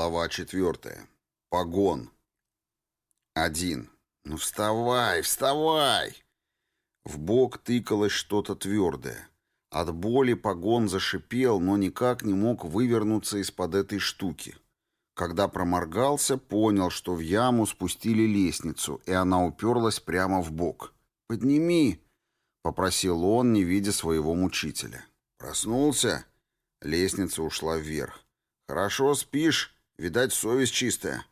Глава четвертая. Погон. Один. «Ну вставай, вставай!» В бок тыкалось что-то твердое. От боли погон зашипел, но никак не мог вывернуться из-под этой штуки. Когда проморгался, понял, что в яму спустили лестницу, и она уперлась прямо в бок. «Подними!» — попросил он, не видя своего мучителя. «Проснулся?» Лестница ушла вверх. Хорошо спишь, видать, совесть чистая.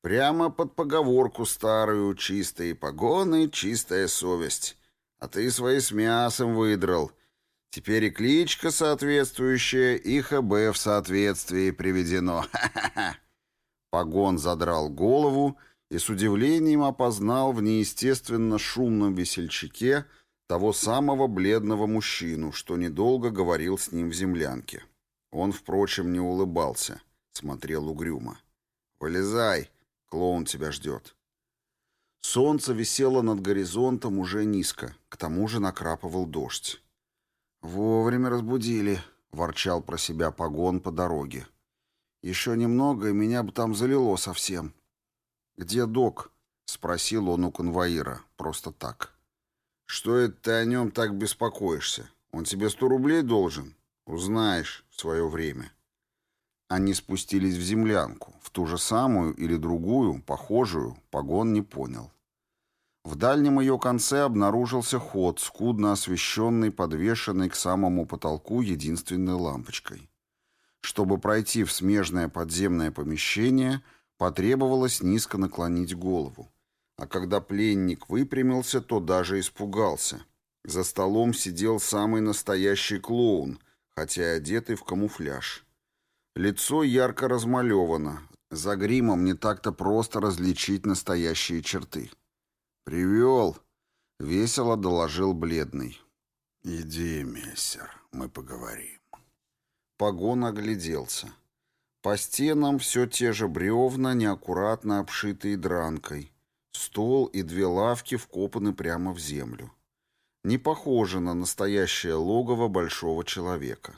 Прямо под поговорку старую, чистые погоны, чистая совесть. А ты свои с мясом выдрал. Теперь и кличка соответствующая, и ХБ в соответствии приведено. Погон задрал голову и с удивлением опознал в неестественно шумном весельчаке того самого бледного мужчину, что недолго говорил с ним в землянке. Он, впрочем, не улыбался, смотрел угрюмо. «Вылезай, клоун тебя ждет». Солнце висело над горизонтом уже низко, к тому же накрапывал дождь. «Вовремя разбудили», — ворчал про себя погон по дороге. «Еще немного, и меня бы там залило совсем». «Где док?» — спросил он у конвоира, просто так. «Что это ты о нем так беспокоишься? Он тебе сто рублей должен?» Узнаешь в свое время. Они спустились в землянку, в ту же самую или другую, похожую, погон не понял. В дальнем ее конце обнаружился ход, скудно освещенный, подвешенный к самому потолку единственной лампочкой. Чтобы пройти в смежное подземное помещение, потребовалось низко наклонить голову. А когда пленник выпрямился, то даже испугался. За столом сидел самый настоящий клоун, хотя одетый в камуфляж. Лицо ярко размалевано, за гримом не так-то просто различить настоящие черты. «Привел!» — весело доложил бледный. «Иди, мессер, мы поговорим». Погон огляделся. По стенам все те же бревна, неаккуратно обшитые дранкой. Стол и две лавки вкопаны прямо в землю не похоже на настоящее логово большого человека.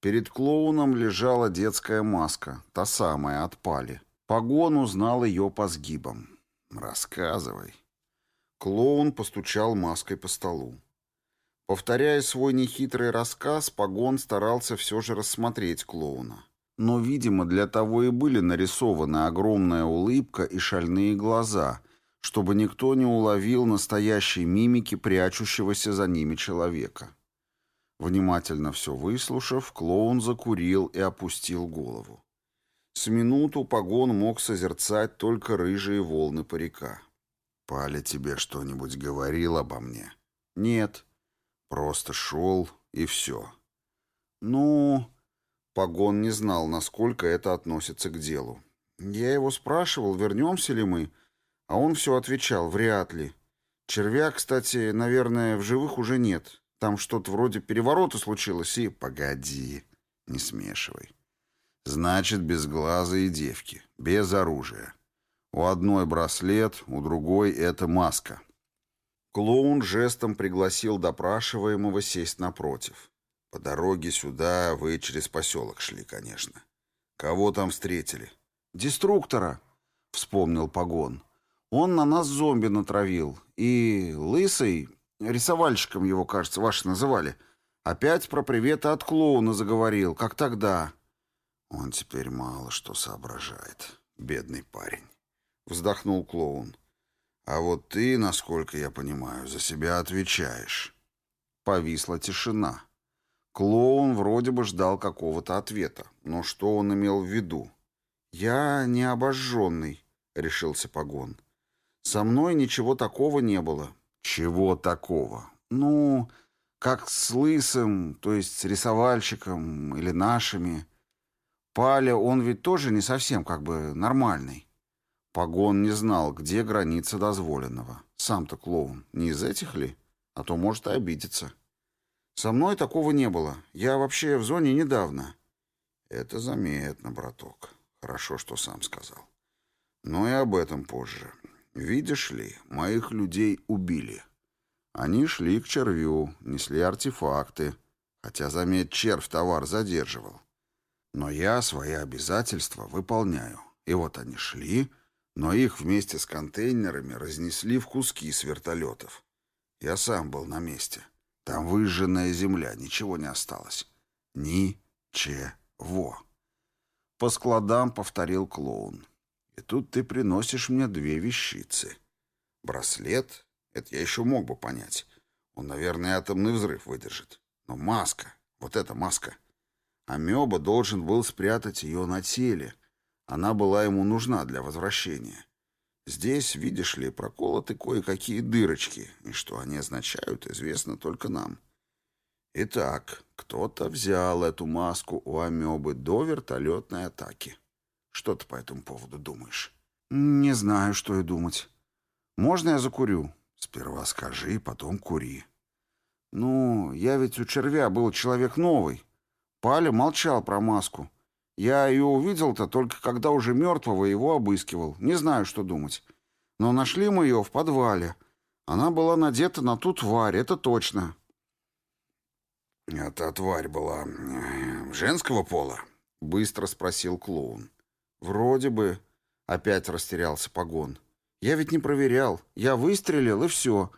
Перед клоуном лежала детская маска, та самая от пали. Погон узнал ее по сгибам. «Рассказывай». Клоун постучал маской по столу. Повторяя свой нехитрый рассказ, Погон старался все же рассмотреть клоуна. Но, видимо, для того и были нарисованы огромная улыбка и шальные глаза, чтобы никто не уловил настоящей мимики прячущегося за ними человека. Внимательно все выслушав, клоун закурил и опустил голову. С минуту погон мог созерцать только рыжие волны парика. «Паля тебе что-нибудь говорил обо мне?» «Нет». «Просто шел, и все». «Ну...» Погон не знал, насколько это относится к делу. «Я его спрашивал, вернемся ли мы, а он все отвечал, вряд ли. Червяк, кстати, наверное, в живых уже нет. Там что-то вроде переворота случилось и... Погоди, не смешивай. Значит, без глаза и девки, без оружия. У одной браслет, у другой это маска. Клоун жестом пригласил допрашиваемого сесть напротив. По дороге сюда вы через поселок шли, конечно. Кого там встретили? Деструктора, вспомнил Погон. Он на нас зомби натравил. И Лысый, рисовальщиком его, кажется, ваши называли, опять про приветы от клоуна заговорил, как тогда. Он теперь мало что соображает, бедный парень. Вздохнул клоун. А вот ты, насколько я понимаю, за себя отвечаешь. Повисла тишина. Клоун вроде бы ждал какого-то ответа, но что он имел в виду? «Я не обожженный», — решился Погон. Со мной ничего такого не было. Чего такого? Ну, как с Лысым, то есть с рисовальщиком или нашими. Паля, он ведь тоже не совсем как бы нормальный. Погон не знал, где граница дозволенного. Сам-то клоун, не из этих ли? А то может и обидеться. Со мной такого не было. Я вообще в зоне недавно. Это заметно, браток. Хорошо, что сам сказал. Но и об этом позже. Видишь ли, моих людей убили. Они шли к червю, несли артефакты. Хотя, заметь, червь товар задерживал. Но я свои обязательства выполняю. И вот они шли, но их вместе с контейнерами разнесли в куски с вертолетов. Я сам был на месте. Там выжженная земля, ничего не осталось. Ни-че-во. По складам повторил клоун. И тут ты приносишь мне две вещицы. Браслет, это я еще мог бы понять. Он, наверное, атомный взрыв выдержит. Но маска, вот эта маска. Амеба должен был спрятать ее на теле. Она была ему нужна для возвращения. Здесь, видишь ли, проколоты кое-какие дырочки, и что они означают, известно только нам. Итак, кто-то взял эту маску у амебы до вертолетной атаки. Что ты по этому поводу думаешь? Не знаю, что и думать. Можно я закурю? Сперва скажи, потом кури. Ну, я ведь у червя был человек новый. Паля молчал про маску. Я ее увидел-то только когда уже мертвого его обыскивал. Не знаю, что думать. Но нашли мы ее в подвале. Она была надета на ту тварь, это точно. «Эта тварь была э, женского пола?» — быстро спросил клоун. «Вроде бы...» — опять растерялся погон. «Я ведь не проверял. Я выстрелил, и все.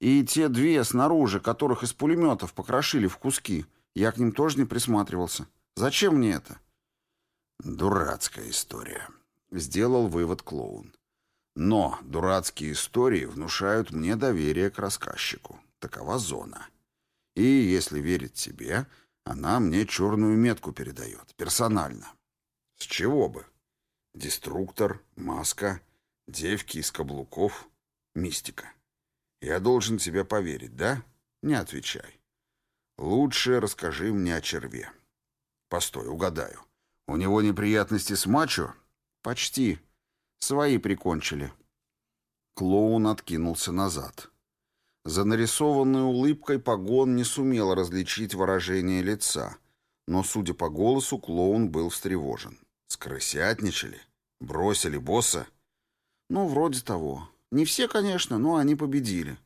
И те две снаружи, которых из пулеметов покрошили в куски, я к ним тоже не присматривался. Зачем мне это?» «Дурацкая история», — сделал вывод клоун. «Но дурацкие истории внушают мне доверие к рассказчику. Такова зона. И, если верить тебе, она мне черную метку передает, персонально. С чего бы? Деструктор, маска, девки из каблуков, мистика. Я должен тебе поверить, да? Не отвечай. Лучше расскажи мне о черве. Постой, угадаю. У него неприятности с мачо? Почти. Свои прикончили. Клоун откинулся назад. За нарисованной улыбкой погон не сумел различить выражение лица, но, судя по голосу, клоун был встревожен. Скрысятничали? Бросили босса? Ну, вроде того. Не все, конечно, но они победили.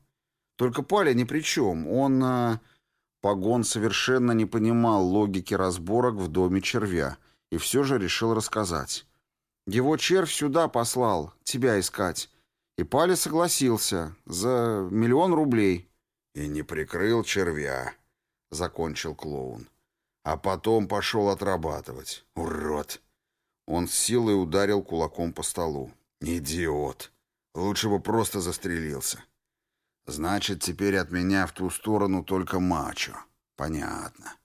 Только Паля ни при чем. Он... А... Погон совершенно не понимал логики разборок в доме червя и все же решил рассказать. Его червь сюда послал, тебя искать. И Паля согласился за миллион рублей. И не прикрыл червя, закончил клоун. А потом пошел отрабатывать. Урод! Он с силой ударил кулаком по столу. Идиот! Лучше бы просто застрелился. Значит, теперь от меня в ту сторону только мачо. Понятно.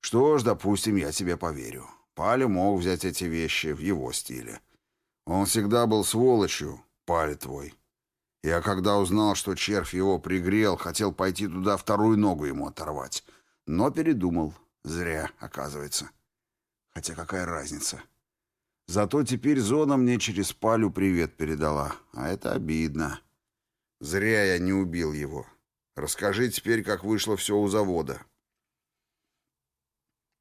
Что ж, допустим, я тебе поверю. Паля мог взять эти вещи в его стиле. Он всегда был сволочью, Паля твой. Я когда узнал, что червь его пригрел, хотел пойти туда вторую ногу ему оторвать. Но передумал. Зря, оказывается. Хотя какая разница? Зато теперь зона мне через Палю привет передала. А это обидно. Зря я не убил его. Расскажи теперь, как вышло все у завода.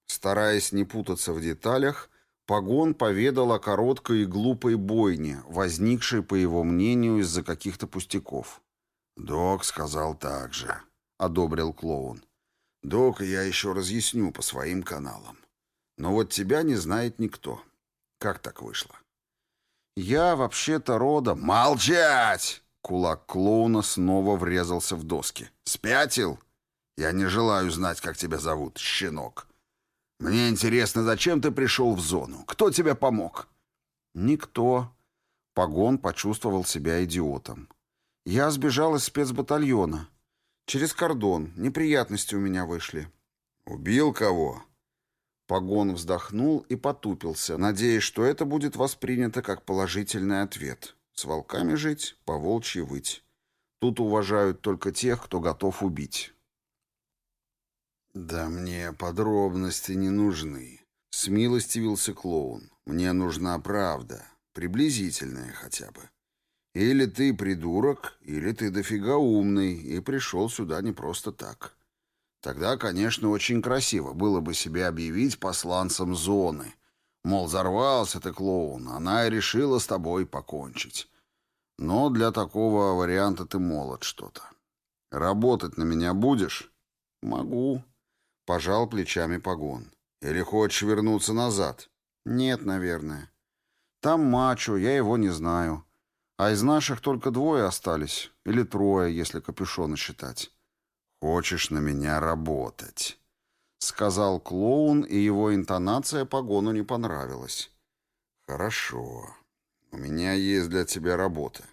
Стараясь не путаться в деталях, Погон поведал о короткой и глупой бойне, возникшей, по его мнению, из-за каких-то пустяков. «Док сказал так же», — одобрил клоун. «Док я еще разъясню по своим каналам. Но вот тебя не знает никто. Как так вышло?» «Я вообще-то родом...» «Молчать!» Кулак клоуна снова врезался в доски. «Спятил? Я не желаю знать, как тебя зовут, щенок. Мне интересно, зачем ты пришел в зону? Кто тебе помог?» «Никто». Погон почувствовал себя идиотом. «Я сбежал из спецбатальона. Через кордон. Неприятности у меня вышли». «Убил кого?» Погон вздохнул и потупился, надеясь, что это будет воспринято как положительный ответ. С волками жить, по волчьи выть. Тут уважают только тех, кто готов убить. «Да мне подробности не нужны», — смилостивился клоун. «Мне нужна правда, приблизительная хотя бы. Или ты придурок, или ты дофига умный и пришел сюда не просто так. Тогда, конечно, очень красиво было бы себе объявить посланцем зоны. Мол, взорвался ты, клоун, она и решила с тобой покончить. Но для такого варианта ты молод что-то. Работать на меня будешь?» «Могу», Пожал плечами погон. Или хочешь вернуться назад?» «Нет, наверное. Там мачо, я его не знаю. А из наших только двое остались. Или трое, если капюшона считать». «Хочешь на меня работать?» — сказал клоун, и его интонация погону не понравилась. «Хорошо. У меня есть для тебя работа.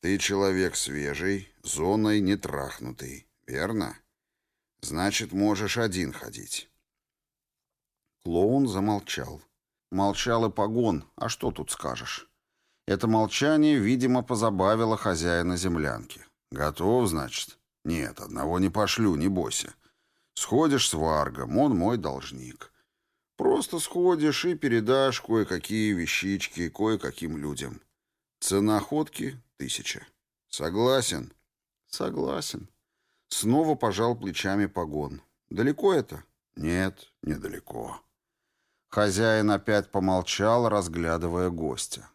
Ты человек свежий, зоной не трахнутый, верно? Значит, можешь один ходить». Клоун замолчал. Молчал и погон, а что тут скажешь? Это молчание, видимо, позабавило хозяина землянки. «Готов, значит?» «Нет, одного не пошлю, не бойся. Сходишь с Варгом, он мой должник. Просто сходишь и передашь кое-какие вещички кое-каким людям. Цена ходки — тысяча. Согласен?» «Согласен». Снова пожал плечами погон. «Далеко это?» «Нет, недалеко». Хозяин опять помолчал, разглядывая гостя.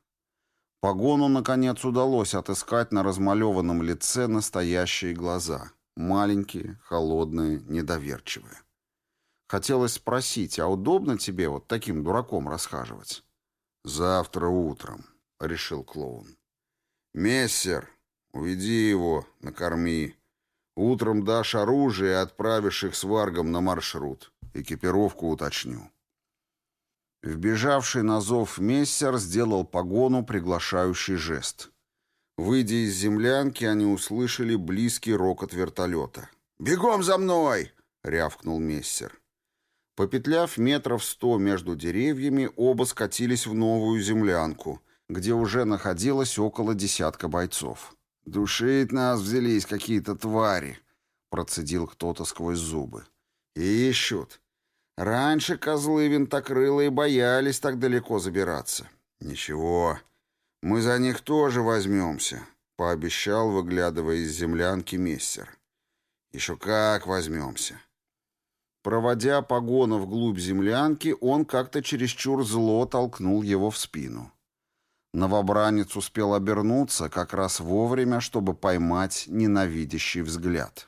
Погону, наконец, удалось отыскать на размалеванном лице настоящие глаза. Маленькие, холодные, недоверчивые. Хотелось спросить, а удобно тебе вот таким дураком расхаживать? «Завтра утром», — решил клоун. «Мессер, уведи его, накорми. Утром дашь оружие и отправишь их с Варгом на маршрут. Экипировку уточню». Вбежавший на зов мессер сделал погону приглашающий жест. Выйдя из землянки, они услышали близкий рокот вертолета. «Бегом за мной!» — рявкнул мессер. Попетляв метров сто между деревьями, оба скатились в новую землянку, где уже находилось около десятка бойцов. «Душить нас взялись какие-то твари», — процедил кто-то сквозь зубы. «И ищут. Раньше козлы винтокрылые боялись так далеко забираться. Ничего, мы за них тоже возьмемся, пообещал, выглядывая из землянки мессер. Еще как возьмемся. Проводя погону вглубь землянки, он как-то чересчур зло толкнул его в спину. Новобранец успел обернуться как раз вовремя, чтобы поймать ненавидящий взгляд.